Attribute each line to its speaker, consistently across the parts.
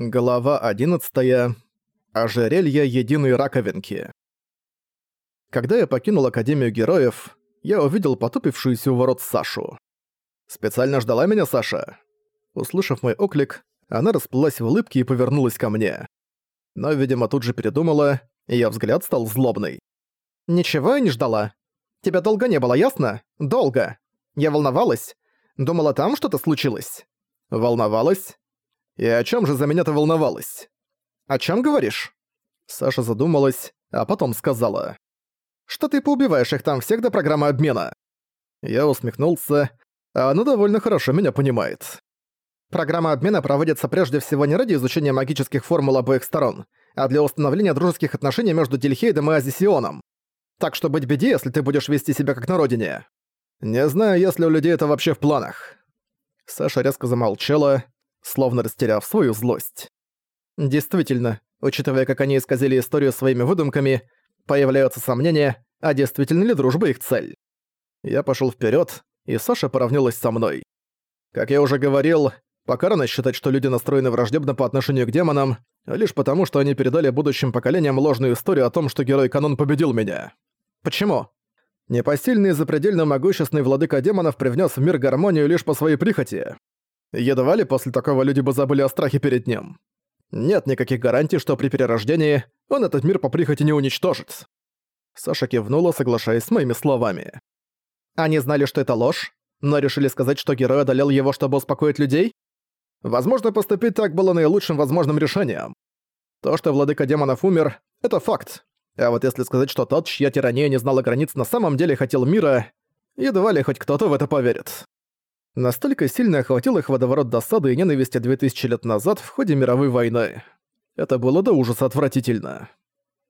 Speaker 1: Глава 11. Ожерелье единой раковинки. Когда я покинул Академию Героев, я увидел потупившуюся у ворот Сашу. «Специально ждала меня, Саша?» Услышав мой оклик, она расплылась в улыбке и повернулась ко мне. Но, видимо, тут же передумала, и я взгляд стал злобный. «Ничего я не ждала. Тебя долго не было, ясно? Долго. Я волновалась. Думала, там что-то случилось». «Волновалась?» «И о чем же за меня-то волновалась?» «О чем говоришь?» Саша задумалась, а потом сказала. «Что ты поубиваешь их там всех до программы обмена?» Я усмехнулся, а она довольно хорошо меня понимает. Программа обмена проводится прежде всего не ради изучения магических формул обоих сторон, а для установления дружеских отношений между Дельхейдом и Азисионом. Так что быть беде, если ты будешь вести себя как на родине. Не знаю, если у людей это вообще в планах. Саша резко замолчала, словно растеряв свою злость. Действительно, учитывая, как они исказили историю своими выдумками, появляются сомнения, а действительно ли дружба их цель. Я пошел вперед, и Саша поравнялась со мной. Как я уже говорил, пока рано считать, что люди настроены враждебно по отношению к демонам, лишь потому, что они передали будущим поколениям ложную историю о том, что герой Канон победил меня. Почему? Непосильный и запредельно могущественный владыка демонов привнес в мир гармонию лишь по своей прихоти. Едва ли после такого люди бы забыли о страхе перед ним. Нет никаких гарантий, что при перерождении он этот мир по прихоти не уничтожит. Саша кивнула, соглашаясь с моими словами. Они знали, что это ложь, но решили сказать, что герой одолел его, чтобы успокоить людей? Возможно, поступить так было наилучшим возможным решением. То, что владыка демонов умер, это факт. А вот если сказать, что тот, чья тирания не знала границ, на самом деле хотел мира, едва ли хоть кто-то в это поверит. Настолько сильно охватил их водоворот досады и ненависти 2000 лет назад в ходе мировой войны. Это было до ужаса отвратительно.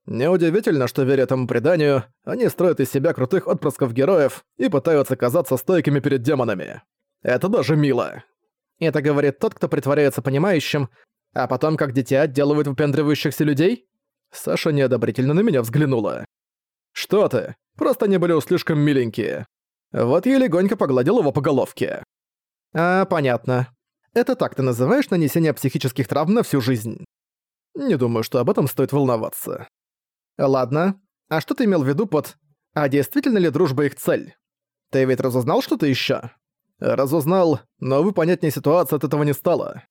Speaker 1: Неудивительно, что, веря этому преданию, они строят из себя крутых отпрысков героев и пытаются казаться стойкими перед демонами. Это даже мило. Это говорит тот, кто притворяется понимающим, а потом как дитя отделывает выпендривающихся людей? Саша неодобрительно на меня взглянула. «Что ты? Просто они были уж слишком миленькие». Вот я легонько погладил его по головке. «А, понятно. Это так ты называешь нанесение психических травм на всю жизнь?» «Не думаю, что об этом стоит волноваться». «Ладно. А что ты имел в виду под «А действительно ли дружба их цель?» Ты ведь разузнал что-то ещё? Разузнал, но вы понятнее ситуации от этого не стало.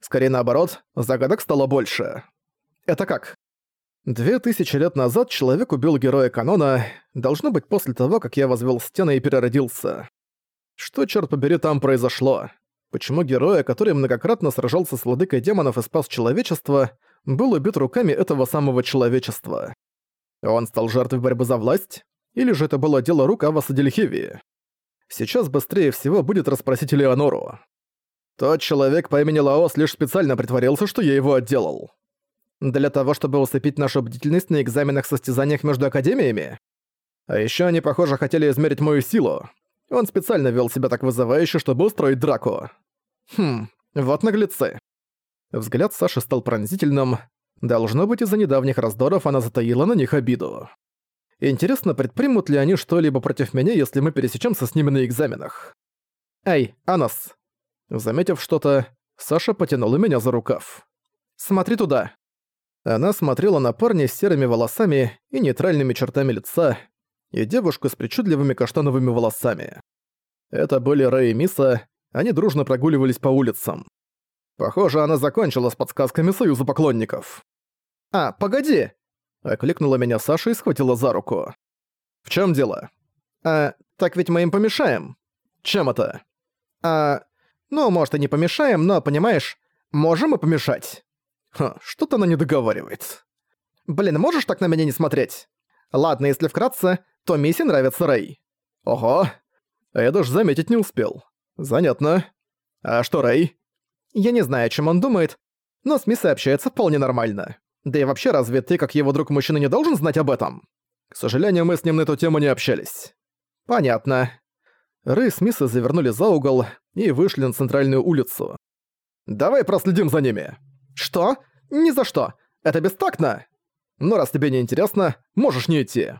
Speaker 1: Скорее наоборот, загадок стало больше. Это как? Две тысячи лет назад человек убил героя канона, должно быть после того, как я возвел стены и переродился. Что, черт побери, там произошло? Почему героя, который многократно сражался с владыкой демонов и спас человечество, был убит руками этого самого человечества? Он стал жертвой борьбы за власть? Или же это было дело рук Аваса Дельхевии? Сейчас быстрее всего будет расспросить Элеонору. Тот человек по имени Лаос лишь специально притворился, что я его отделал. Для того, чтобы усыпить нашу бдительность на экзаменах-состязаниях между академиями? А еще они, похоже, хотели измерить мою силу. Он специально вел себя так вызывающе, чтобы устроить драку. Хм, вот наглецы. Взгляд Саши стал пронзительным. Должно быть, из-за недавних раздоров она затаила на них обиду. Интересно, предпримут ли они что-либо против меня, если мы пересечемся с ними на экзаменах? Эй, Анас! Заметив что-то, Саша потянула меня за рукав. «Смотри туда!» Она смотрела на парня с серыми волосами и нейтральными чертами лица, и девушку с причудливыми каштановыми волосами. Это были Рэй и Миса, они дружно прогуливались по улицам. Похоже, она закончила с подсказками Союза поклонников. «А, погоди!» — окликнула меня Саша и схватила за руку. «В чем дело?» «А, так ведь мы им помешаем». «Чем это?» «А, ну, может, и не помешаем, но, понимаешь, можем и помешать». Ха, что-то она не договаривает. Блин, можешь так на меня не смотреть? Ладно, если вкратце, то Мисси нравится Рэй. Ого. Я даже заметить не успел. Занятно. А что Рэй? Я не знаю, о чем он думает, но с Миссой общается вполне нормально. Да и вообще, разве ты, как его друг-мужчина, не должен знать об этом? К сожалению, мы с ним на эту тему не общались. Понятно. Рэй с Миссой завернули за угол и вышли на центральную улицу. «Давай проследим за ними!» «Что? Ни за что! Это бестактно!» «Ну, раз тебе не интересно, можешь не идти!»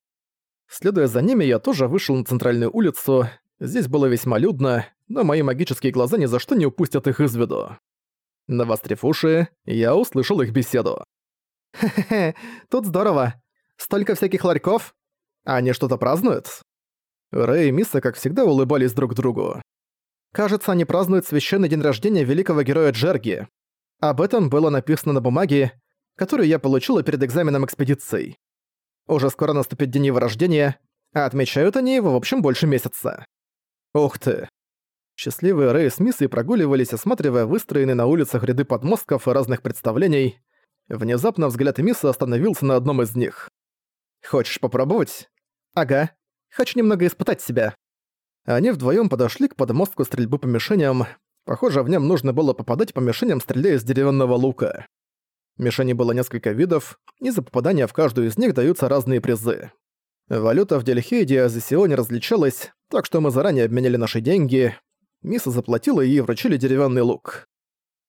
Speaker 1: Следуя за ними, я тоже вышел на центральную улицу. Здесь было весьма людно, но мои магические глаза ни за что не упустят их из виду. Навострив уши, я услышал их беседу. «Хе-хе-хе, тут здорово. Столько всяких ларьков. Они что-то празднуют?» Рэй и Миса, как всегда, улыбались друг другу. Кажется, они празднуют священный день рождения великого героя Джерги. Об этом было написано на бумаге, которую я получила перед экзаменом экспедицией. Уже скоро наступит день его рождения, а отмечают они его, в общем, больше месяца. Ух ты. Счастливые Рэй с Миссой прогуливались, осматривая выстроенные на улицах ряды подмостков и разных представлений. Внезапно взгляд Миссы остановился на одном из них. «Хочешь попробовать?» «Ага. Хочу немного испытать себя». Они вдвоем подошли к подмостку стрельбы по мишеням. Похоже, в нем нужно было попадать по мишеням, стреляя из деревянного лука. Мишеней было несколько видов, и за попадание в каждую из них даются разные призы. Валюта в Дельхейде и Азесионе различалась, так что мы заранее обменяли наши деньги. Миса заплатила и вручили деревянный лук.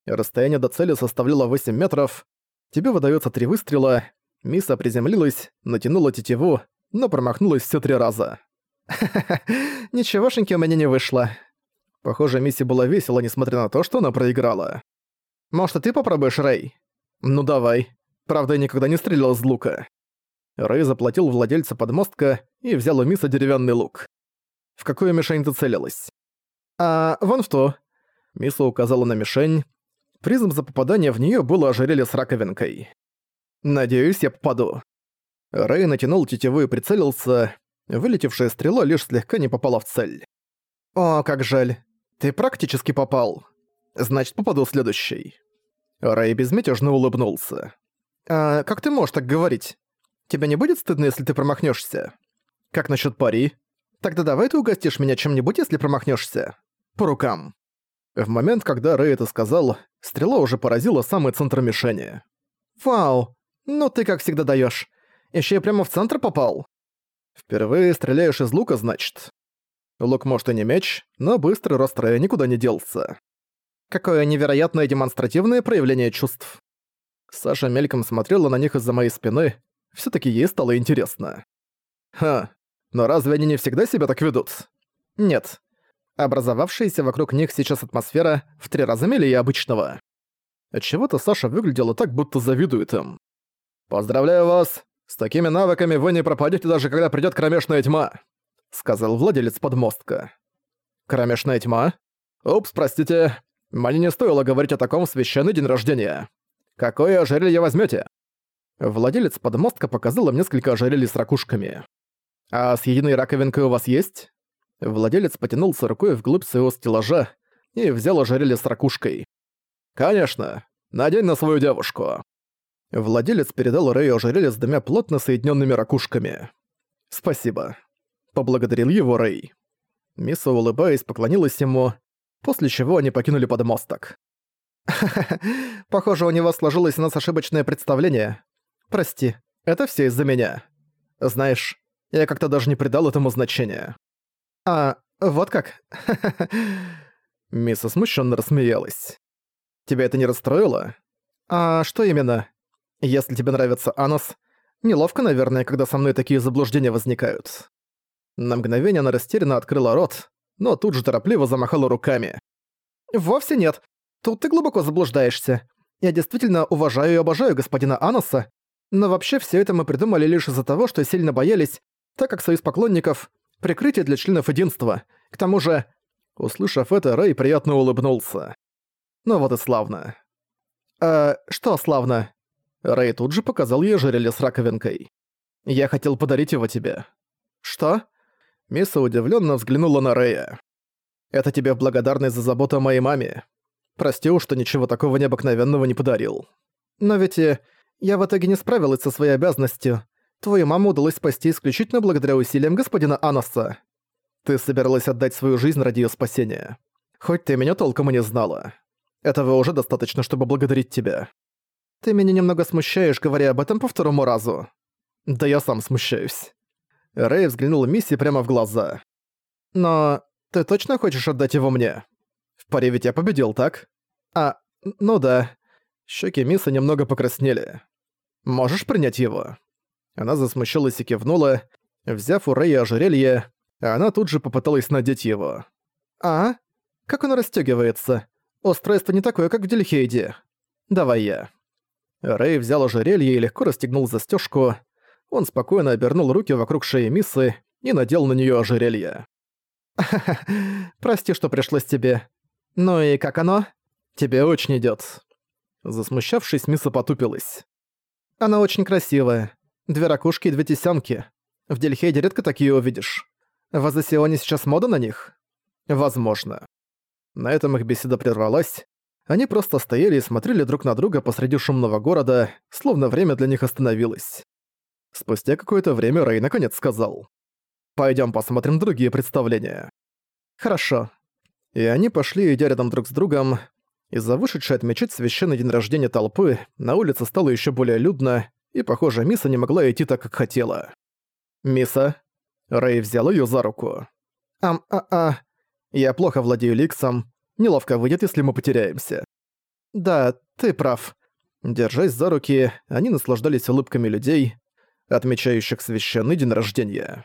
Speaker 1: Расстояние до цели составляло 8 метров. Тебе выдается три выстрела. Миса приземлилась, натянула тетиву, но промахнулась все три раза. «Ха-ха-ха, ничегошеньки у меня не вышло». Похоже, Миссе было весело, несмотря на то, что она проиграла. «Может, ты попробуешь, Рэй?» «Ну давай. Правда, я никогда не стрелял из лука». Рэй заплатил владельцу подмостка и взял у Миса деревянный лук. «В какую мишень ты целилась?» «А, вон в ту». Миса указала на мишень. Призм за попадание в неё было ожерелье с раковинкой. «Надеюсь, я попаду». Рэй натянул тетиву и прицелился. Вылетевшая стрела лишь слегка не попала в цель. «О, как жаль. Ты практически попал. Значит, попаду следующий». Рэй безмятежно улыбнулся. «А как ты можешь так говорить? Тебя не будет стыдно, если ты промахнешься? Как насчет пари? Тогда давай ты угостишь меня чем-нибудь, если промахнешься. По рукам». В момент, когда Рэй это сказал, стрела уже поразила самый центр мишени. «Вау! Ну ты как всегда даешь. Еще и прямо в центр попал?» «Впервые стреляешь из лука, значит?» Лук может и не меч, но быстрый рост Рэя никуда не делся. Какое невероятное демонстративное проявление чувств. Саша мельком смотрела на них из-за моей спины. все таки ей стало интересно. Ха, но разве они не всегда себя так ведут? Нет. Образовавшаяся вокруг них сейчас атмосфера в три раза милее обычного. Отчего-то Саша выглядела так, будто завидует им. «Поздравляю вас! С такими навыками вы не пропадете даже когда придёт кромешная тьма!» Сказал владелец подмостка. «Кромешная тьма? Упс, простите, мне не стоило говорить о таком священный день рождения. Какое ожерелье возьмете? Владелец подмостка показал им несколько ожерелий с ракушками. «А с единой раковинкой у вас есть?» Владелец потянулся рукой вглубь своего стеллажа и взял ожерелье с ракушкой. «Конечно. Надень на свою девушку». Владелец передал Рэю ожерелье с двумя плотно соединенными ракушками. «Спасибо». Поблагодарил его Рэй. Миса, улыбаясь, поклонилась ему после чего они покинули подмосток. Похоже, у него сложилось у нас ошибочное представление. Прости, это все из-за меня. Знаешь, я как-то даже не придал этому значения. А, вот как? Мисса смущенно рассмеялась. Тебя это не расстроило? А что именно? Если тебе нравится Анос, неловко, наверное, когда со мной такие заблуждения возникают. На мгновение она растерянно открыла рот, но тут же торопливо замахала руками. «Вовсе нет. Тут ты глубоко заблуждаешься. Я действительно уважаю и обожаю господина Аноса, но вообще все это мы придумали лишь из-за того, что сильно боялись, так как союз поклонников — прикрытие для членов единства. К тому же...» Услышав это, Рэй приятно улыбнулся. «Ну вот и славно». «Э, что славно?» Рэй тут же показал ей ожерелье с раковинкой. «Я хотел подарить его тебе». «Что?» Мисса удивленно взглянула на Рэя. «Это тебе в благодарность за заботу о моей маме. Прости уж, что ничего такого необыкновенного не подарил. Но ведь и я в итоге не справилась со своей обязанностью. Твою маму удалось спасти исключительно благодаря усилиям господина Аноса. Ты собиралась отдать свою жизнь ради её спасения. Хоть ты меня толком и не знала. Этого уже достаточно, чтобы благодарить тебя. Ты меня немного смущаешь, говоря об этом по второму разу. Да я сам смущаюсь. Рэй взглянул Мисси прямо в глаза. «Но ты точно хочешь отдать его мне? В паре ведь я победил, так?» «А, ну да». Щеки Миссы немного покраснели. «Можешь принять его?» Она засмущалась и кивнула. Взяв у Рэя ожерелье, она тут же попыталась надеть его. «А? Как оно расстёгивается? Устройство не такое, как в Дельхейде. Давай я». Рэй взял ожерелье и легко расстегнул застежку. Он спокойно обернул руки вокруг шеи Миссы и надел на нее ожерелье. «Ха-ха, прости, что пришлось тебе. Ну и как оно? Тебе очень идет. Засмущавшись, Мисса потупилась. «Она очень красивая. Две ракушки и две тесёмки. В Дельхейде редко такие увидишь. В Азасионе сейчас мода на них? Возможно». На этом их беседа прервалась. Они просто стояли и смотрели друг на друга посреди шумного города, словно время для них остановилось. Спустя какое-то время Рэй наконец сказал. «Пойдём посмотрим другие представления». «Хорошо». И они пошли, идя рядом друг с другом. Из-за вышедшей отмечать священный день рождения толпы на улице стало ещё более людно, и, похоже, Миса не могла идти так, как хотела. «Миса?» Рэй взял её за руку. «Ам-а-а. Я плохо владею ликсом. Неловко выйдет, если мы потеряемся». «Да, ты прав». Держась за руки, они наслаждались улыбками людей, отмечающих священный день рождения.